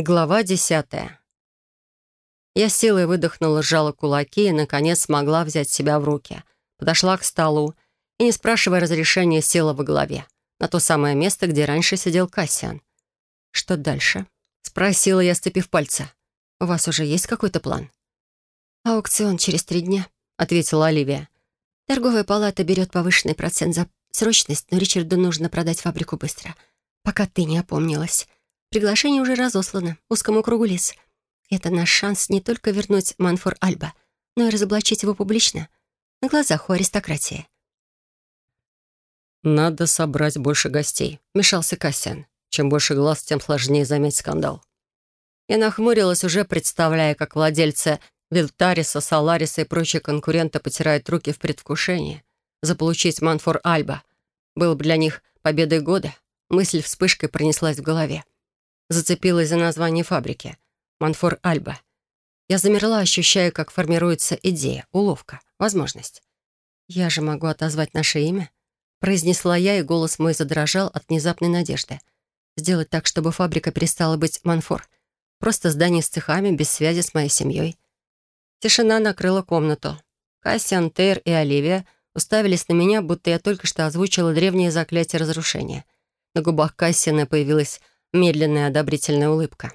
Глава десятая. Я силой выдохнула, сжала кулаки и, наконец, смогла взять себя в руки. Подошла к столу и, не спрашивая разрешения, села во главе, на то самое место, где раньше сидел Кассиан. «Что дальше?» — спросила я, ступив пальцы. «У вас уже есть какой-то план?» «Аукцион через три дня», — ответила Оливия. «Торговая палата берет повышенный процент за срочность, но Ричарду нужно продать фабрику быстро, пока ты не опомнилась. Приглашение уже разослано узкому кругу лиц. Это наш шанс не только вернуть Манфор Альба, но и разоблачить его публично, на глазах у аристократии. «Надо собрать больше гостей», — мешался Кассиан. «Чем больше глаз, тем сложнее замять скандал». Я нахмурилась, уже представляя, как владельцы Вильтариса, Салариса и прочие конкуренты потирают руки в предвкушении. Заполучить Манфор Альба был бы для них победой года. Мысль вспышкой пронеслась в голове. Зацепилась за название фабрики. Манфор Альба. Я замерла, ощущая, как формируется идея, уловка, возможность. «Я же могу отозвать наше имя?» Произнесла я, и голос мой задрожал от внезапной надежды. Сделать так, чтобы фабрика перестала быть Манфор. Просто здание с цехами, без связи с моей семьей. Тишина накрыла комнату. Кассиан, Тейр и Оливия уставились на меня, будто я только что озвучила древнее заклятие разрушения. На губах Кассиана появилась медленная одобрительная улыбка.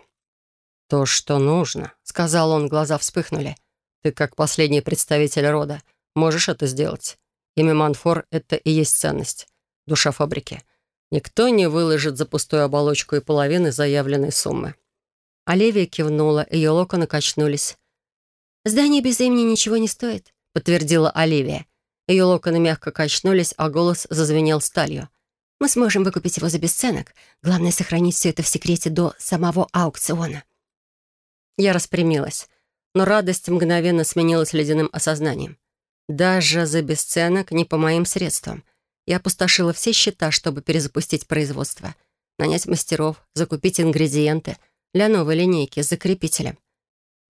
«То, что нужно», — сказал он, глаза вспыхнули. «Ты, как последний представитель рода, можешь это сделать. Имя Манфор — это и есть ценность, душа фабрики. Никто не выложит за пустую оболочку и половины заявленной суммы». Оливия кивнула, ее локоны качнулись. «Здание без имени ничего не стоит», — подтвердила Оливия. Ее локоны мягко качнулись, а голос зазвенел сталью. Мы сможем выкупить его за бесценок. Главное — сохранить все это в секрете до самого аукциона». Я распрямилась, но радость мгновенно сменилась ледяным осознанием. Даже за бесценок не по моим средствам. Я опустошила все счета, чтобы перезапустить производство, нанять мастеров, закупить ингредиенты для новой линейки с закрепителем.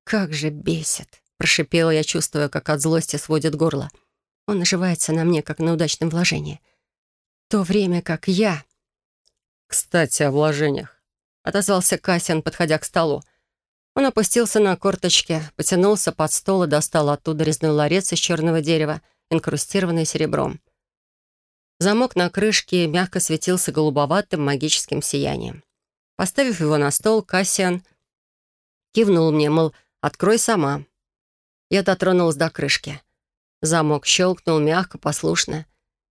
«Как же бесит!» — прошипела я, чувствуя, как от злости сводит горло. Он наживается на мне, как на удачном вложении — то время как я... «Кстати, о вложениях», — отозвался Кассиан, подходя к столу. Он опустился на корточки, потянулся под стол и достал оттуда резной ларец из черного дерева, инкрустированный серебром. Замок на крышке мягко светился голубоватым магическим сиянием. Поставив его на стол, Кассиан кивнул мне, мол, «открой сама». Я дотронулась до крышки. Замок щелкнул мягко, послушно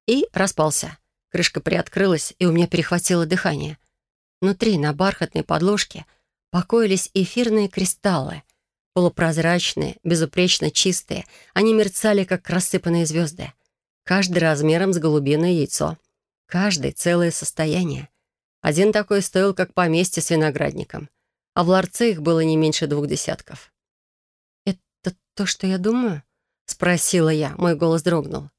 и распался. Крышка приоткрылась, и у меня перехватило дыхание. Внутри, на бархатной подложке, покоились эфирные кристаллы. Полупрозрачные, безупречно чистые. Они мерцали, как рассыпанные звезды. Каждый размером с голубиное яйцо. Каждый — целое состояние. Один такой стоил, как поместье с виноградником. А в ларце их было не меньше двух десятков. «Это то, что я думаю?» — спросила я. Мой голос дрогнул.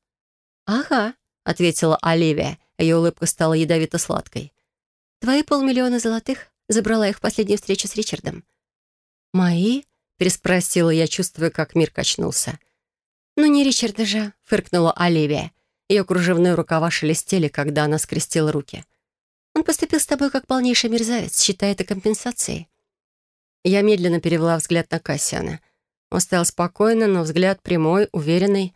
«Ага», — ответила Оливия. Ее улыбка стала ядовито-сладкой. «Твои полмиллиона золотых забрала их в последнюю встречу с Ричардом». «Мои?» — переспросила я, чувствуя, как мир качнулся. «Ну не Ричарда же», — фыркнула Оливия. Ее кружевные рукава шелестели, когда она скрестила руки. «Он поступил с тобой как полнейший мерзавец, считая это компенсацией». Я медленно перевела взгляд на Кассиана. Он стоял спокойно, но взгляд прямой, уверенный,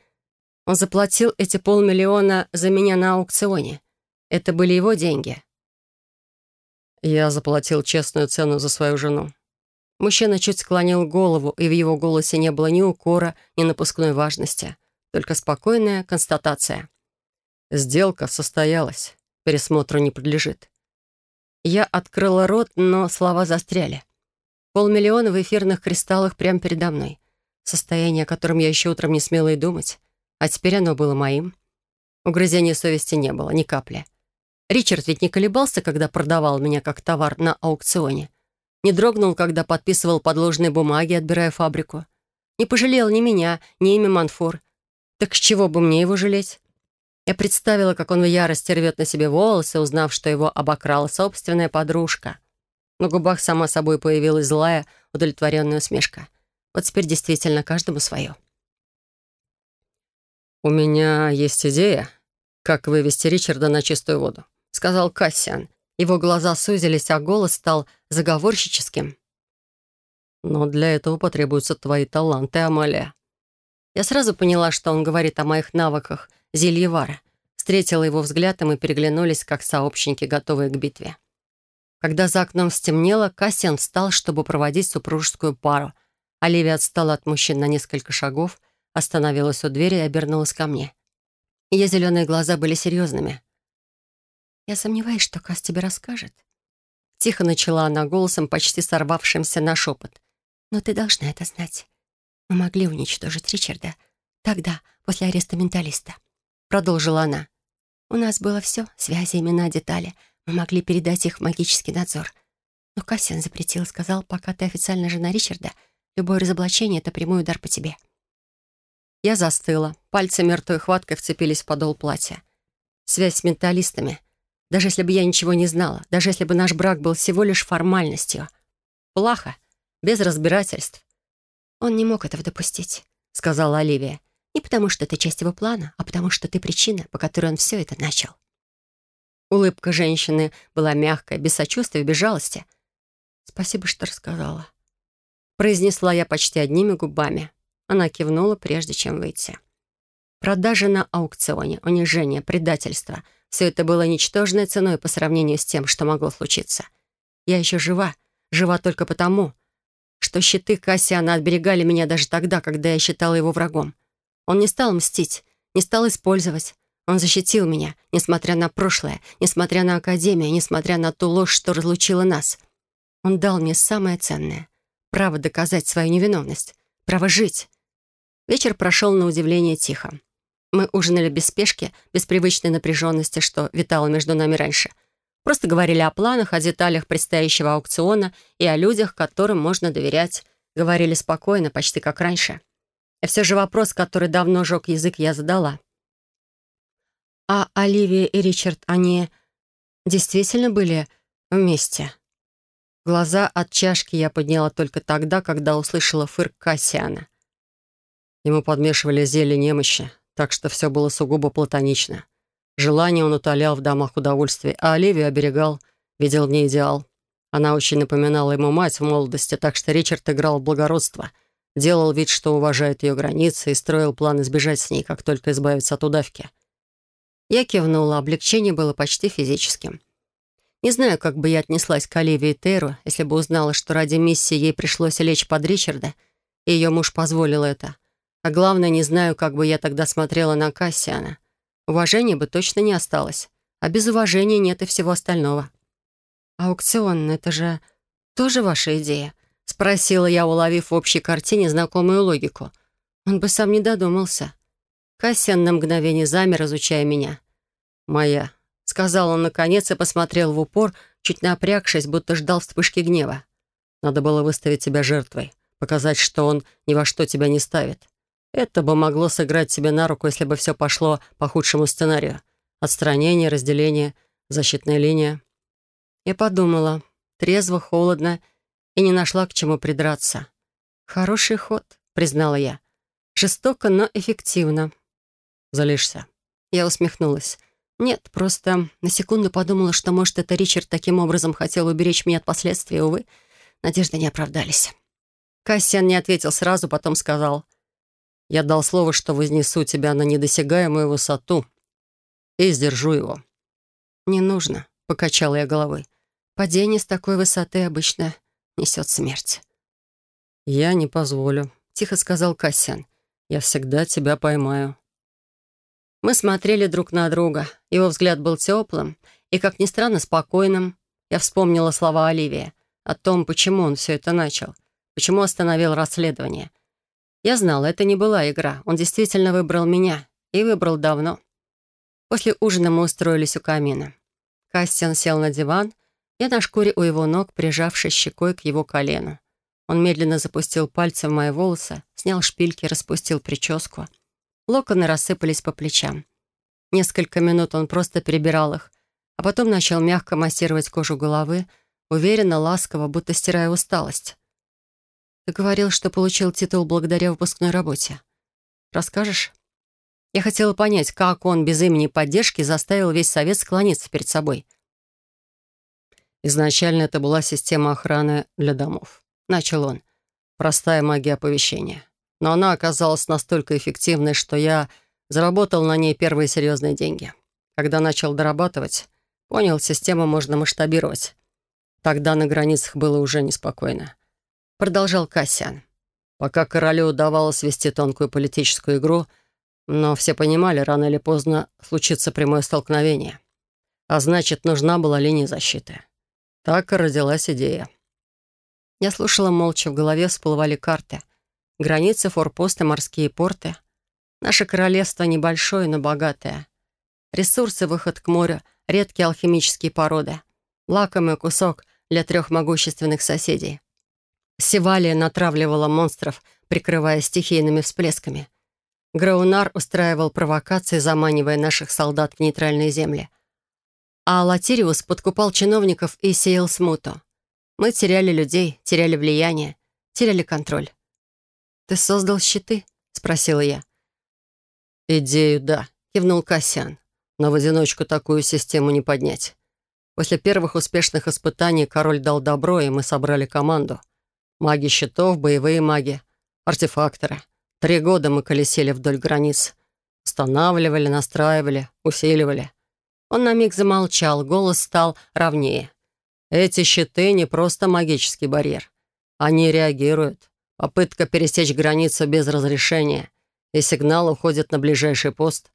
он заплатил эти полмиллиона за меня на аукционе. Это были его деньги. Я заплатил честную цену за свою жену. Мужчина чуть склонил голову, и в его голосе не было ни укора, ни напускной важности, только спокойная констатация. Сделка состоялась, пересмотру не подлежит. Я открыла рот, но слова застряли. Полмиллиона в эфирных кристаллах прямо передо мной. Состояние, о котором я еще утром не смела и думать. А теперь оно было моим. Угрызения совести не было, ни капли. Ричард ведь не колебался, когда продавал меня как товар на аукционе. Не дрогнул, когда подписывал подложные бумаги, отбирая фабрику. Не пожалел ни меня, ни имя Манфор. Так с чего бы мне его жалеть? Я представила, как он в ярости рвет на себе волосы, узнав, что его обокрала собственная подружка. На губах сама собой появилась злая, удовлетворенная усмешка. Вот теперь действительно каждому свое. «У меня есть идея, как вывести Ричарда на чистую воду», — сказал Кассиан. Его глаза сузились, а голос стал заговорщическим. Но для этого потребуются твои таланты, Амалия. Я сразу поняла, что он говорит о моих навыках зельевара. Встретила его взгляд, и мы переглянулись, как сообщники, готовые к битве. Когда за окном стемнело, Кассиан встал, чтобы проводить супружескую пару. Оливия отстала от мужчин на несколько шагов, остановилась у двери и обернулась ко мне. Ее зеленые глаза были серьезными. «Я сомневаюсь, что Кас тебе расскажет». Тихо начала она голосом, почти сорвавшимся на шепот. «Но ты должна это знать. Мы могли уничтожить Ричарда тогда, после ареста менталиста», — продолжила она. «У нас было все — связи, имена, детали. Мы могли передать их в магический надзор. Но Кассиан запретил, сказал, пока ты официально жена Ричарда, любое разоблачение — это прямой удар по тебе». Я застыла. Пальцы мертвой хваткой вцепились в подол платья. Связь с менталистами. Даже если бы я ничего не знала, даже если бы наш брак был всего лишь формальностью. Плохо, без разбирательств. «Он не мог этого допустить», — сказала Оливия. «Не потому, что ты часть его плана, а потому, что ты причина, по которой он все это начал». Улыбка женщины была мягкая, без сочувствия, без жалости. «Спасибо, что рассказала». Произнесла я почти одними губами. Она кивнула, прежде чем выйти. Продажа на аукционе, унижение, предательство — все это было ничтожной ценой по сравнению с тем, что могло случиться. Я еще жива, жива только потому, что щиты Кассиана оберегали меня даже тогда, когда я считала его врагом. Он не стал мстить, не стал использовать. Он защитил меня, несмотря на прошлое, несмотря на Академию, несмотря на ту ложь, что разлучила нас. Он дал мне самое ценное — право доказать свою невиновность, право жить. Вечер прошел на удивление тихо. Мы ужинали без спешки, без привычной напряженности, что витало между нами раньше. Просто говорили о планах, о деталях предстоящего аукциона и о людях, которым можно доверять. Говорили спокойно, почти как раньше. И все же вопрос, который давно жег язык, я задала. «А Оливия и Ричард, они действительно были вместе?» Глаза от чашки я подняла только тогда, когда услышала фырк Кассиана. Ему подмешивали зелье немощи, так что все было сугубо платонично. Желание он утолял в домах удовольствия, а Оливию оберегал, видел в ней идеал. Она очень напоминала ему мать в молодости, так что Ричард играл в благородство, делал вид, что уважает ее границы и строил план избежать с ней, как только избавиться от удавки. Я кивнула, облегчение было почти физическим. Не знаю, как бы я отнеслась к Оливии Тейру, если бы узнала, что ради миссии ей пришлось лечь под Ричарда, и ее муж позволил это — а главное, не знаю, как бы я тогда смотрела на Кассиана. Уважения бы точно не осталось. А без уважения нет и всего остального. «Аукцион — это же тоже ваша идея?» — спросила я, уловив в общей картине знакомую логику. Он бы сам не додумался. Кассиан на мгновение замер, изучая меня. «Моя», — сказал он наконец и посмотрел в упор, чуть напрягшись, будто ждал вспышки гнева. «Надо было выставить тебя жертвой, показать, что он ни во что тебя не ставит. Это бы могло сыграть себе на руку, если бы все пошло по худшему сценарию. Отстранение, разделение, защитная линия. Я подумала, трезво, холодно, и не нашла к чему придраться. «Хороший ход», — признала я. «Жестоко, но эффективно». «Залишься». Я усмехнулась. «Нет, просто на секунду подумала, что, может, это Ричард таким образом хотел уберечь меня от последствий. Увы, надежды не оправдались». Кассиан не ответил сразу, потом сказал — я дал слово, что вознесу тебя на недосягаемую высоту и сдержу его». «Не нужно», — покачала я головой. «Падение с такой высоты обычно несет смерть». «Я не позволю», — тихо сказал Кассиан. «Я всегда тебя поймаю». Мы смотрели друг на друга. Его взгляд был теплым и, как ни странно, спокойным. Я вспомнила слова Оливии о том, почему он все это начал, почему остановил расследование, я знала, это не была игра. Он действительно выбрал меня. И выбрал давно. После ужина мы устроились у камина. Кастиан сел на диван, я на шкуре у его ног, прижавшись щекой к его колену. Он медленно запустил пальцы в мои волосы, снял шпильки, распустил прическу. Локоны рассыпались по плечам. Несколько минут он просто перебирал их, а потом начал мягко массировать кожу головы, уверенно, ласково, будто стирая усталость. Ты говорил, что получил титул благодаря выпускной работе. Расскажешь? Я хотела понять, как он без имени поддержки заставил весь совет склониться перед собой. Изначально это была система охраны для домов. Начал он. Простая магия оповещения. Но она оказалась настолько эффективной, что я заработал на ней первые серьезные деньги. Когда начал дорабатывать, понял, систему можно масштабировать. Тогда на границах было уже неспокойно. Продолжал Кассиан. Пока королю удавалось вести тонкую политическую игру, но все понимали, рано или поздно случится прямое столкновение. А значит, нужна была линия защиты. Так и родилась идея. Я слушала молча, в голове всплывали карты. Границы, форпосты, морские порты. Наше королевство небольшое, но богатое. Ресурсы, выход к морю, редкие алхимические породы. Лакомый кусок для трех могущественных соседей. Севалия натравливала монстров, прикрывая стихийными всплесками. Граунар устраивал провокации, заманивая наших солдат в нейтральные земли. А Латириус подкупал чиновников и сеял смуту. Мы теряли людей, теряли влияние, теряли контроль. «Ты создал щиты?» — спросила я. «Идею, да», — кивнул Кассиан. «Но в одиночку такую систему не поднять. После первых успешных испытаний король дал добро, и мы собрали команду. Маги щитов, боевые маги, артефакторы. Три года мы колесили вдоль границ. Устанавливали, настраивали, усиливали. Он на миг замолчал, голос стал ровнее. Эти щиты не просто магический барьер. Они реагируют. Попытка пересечь границу без разрешения, и сигнал уходит на ближайший пост.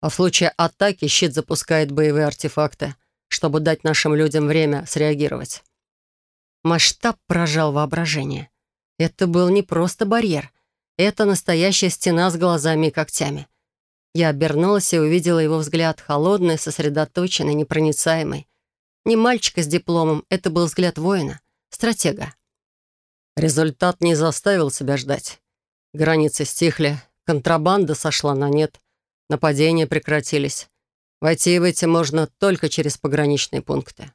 А в случае атаки щит запускает боевые артефакты, чтобы дать нашим людям время среагировать. Масштаб поражал воображение. Это был не просто барьер. Это настоящая стена с глазами и когтями. Я обернулась и увидела его взгляд, холодный, сосредоточенный, непроницаемый. Не мальчика с дипломом, это был взгляд воина, стратега. Результат не заставил себя ждать. Границы стихли, контрабанда сошла на нет, нападения прекратились. Войти и выйти можно только через пограничные пункты.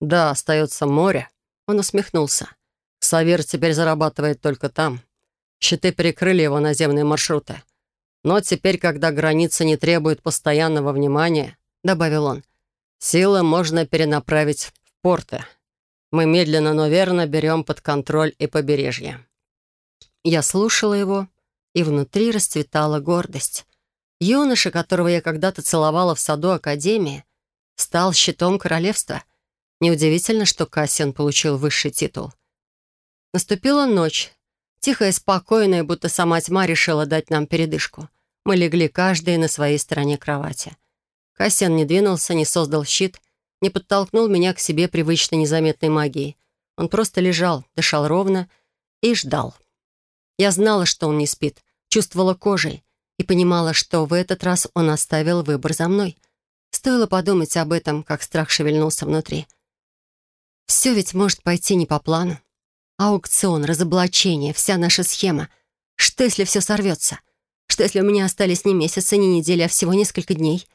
Да, остается море, он усмехнулся. Савир теперь зарабатывает только там. Щиты перекрыли его наземные маршруты. Но теперь, когда граница не требует постоянного внимания, добавил он, силы можно перенаправить в порты. Мы медленно, но верно берем под контроль и побережье. Я слушала его, и внутри расцветала гордость. Юноша, которого я когда-то целовала в саду Академии, стал щитом королевства. Неудивительно, что Кассиан получил высший титул. Наступила ночь. Тихая спокойная, будто сама тьма решила дать нам передышку. Мы легли каждый на своей стороне кровати. Кассиан не двинулся, не создал щит, не подтолкнул меня к себе привычной незаметной магией. Он просто лежал, дышал ровно и ждал. Я знала, что он не спит, чувствовала кожей и понимала, что в этот раз он оставил выбор за мной. Стоило подумать об этом, как страх шевельнулся внутри — все ведь может пойти не по плану. Аукцион, разоблачение, вся наша схема. Что, если все сорвется? Что, если у меня остались не месяцы, не недели, а всего несколько дней?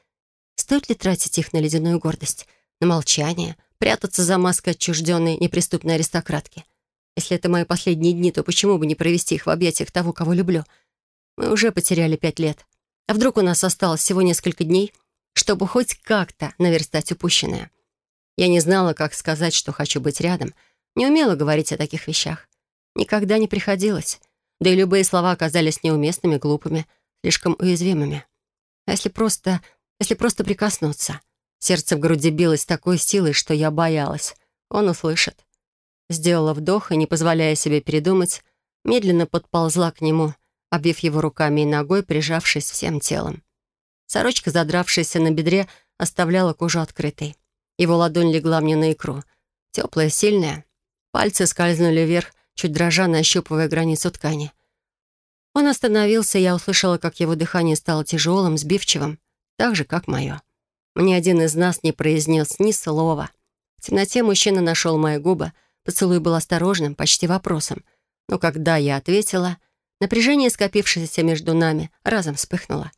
Стоит ли тратить их на ледяную гордость, на молчание, прятаться за маской отчужденной, неприступной аристократки? Если это мои последние дни, то почему бы не провести их в объятиях того, кого люблю? Мы уже потеряли пять лет. А вдруг у нас осталось всего несколько дней, чтобы хоть как-то наверстать упущенное? Я не знала, как сказать, что хочу быть рядом. Не умела говорить о таких вещах. Никогда не приходилось. Да и любые слова оказались неуместными, глупыми, слишком уязвимыми. А если просто... если просто прикоснуться? Сердце в груди билось такой силой, что я боялась. Он услышит. Сделала вдох и, не позволяя себе передумать, медленно подползла к нему, обвив его руками и ногой, прижавшись всем телом. Сорочка, задравшаяся на бедре, оставляла кожу открытой. Его ладонь легла мне на икру. Теплая, сильная. Пальцы скользнули вверх, чуть дрожа, нащупывая границу ткани. Он остановился, я услышала, как его дыхание стало тяжелым, сбивчивым, так же, как мое. Ни один из нас не произнес ни слова. В темноте мужчина нашел мои губы, поцелуй был осторожным, почти вопросом. Но когда я ответила, напряжение, скопившееся между нами, разом вспыхнуло.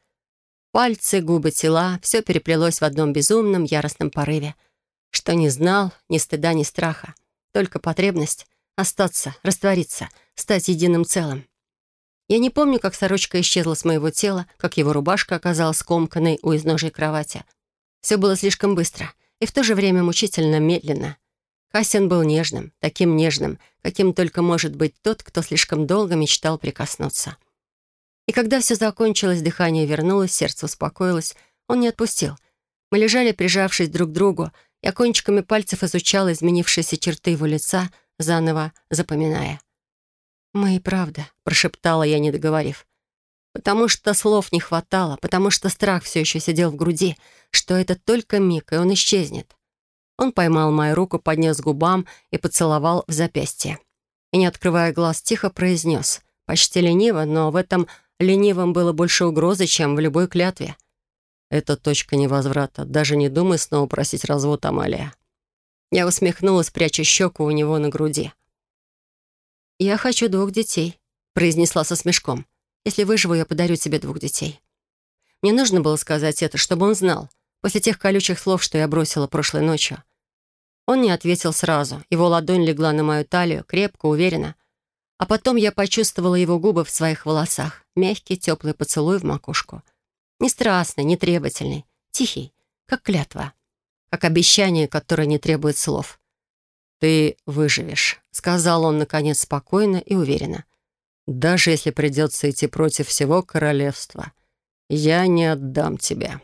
Пальцы, губы, тела — все переплелось в одном безумном, яростном порыве — что не знал ни стыда, ни страха, только потребность остаться, раствориться, стать единым целым. Я не помню, как сорочка исчезла с моего тела, как его рубашка оказалась скомканной у изножия кровати. Все было слишком быстро и в то же время мучительно медленно. Кассиан был нежным, таким нежным, каким только может быть тот, кто слишком долго мечтал прикоснуться. И когда все закончилось, дыхание вернулось, сердце успокоилось, он не отпустил. Мы лежали, прижавшись друг к другу, я кончиками пальцев изучала изменившиеся черты его лица, заново запоминая. «Мы и правда», — прошептала я, не договорив. Потому что слов не хватало, потому что страх все еще сидел в груди, что это только миг, и он исчезнет. Он поймал мою руку, поднес к губам и поцеловал в запястье. И, не открывая глаз, тихо произнес, почти лениво, но в этом ленивом было больше угрозы, чем в любой клятве — это точка невозврата. Даже не думай снова просить развод, Амалия. Я усмехнулась, пряча щеку у него на груди. «Я хочу двух детей», — произнесла со смешком. «Если выживу, я подарю тебе двух детей». Мне нужно было сказать это, чтобы он знал, после тех колючих слов, что я бросила прошлой ночью. Он не ответил сразу. Его ладонь легла на мою талию, крепко, уверенно. А потом я почувствовала его губы в своих волосах, мягкий, теплый поцелуй в макушку — не страстный, не требовательный, тихий, как клятва, как обещание, которое не требует слов. «Ты выживешь», — сказал он, наконец, спокойно и уверенно. «Даже если придется идти против всего королевства, я не отдам тебя».